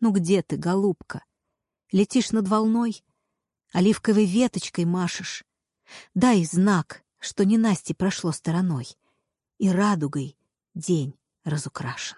Ну где ты, голубка? Летишь над волной? Оливковой веточкой машешь? Дай знак, что не Насти прошло стороной, И радугой день разукрашен.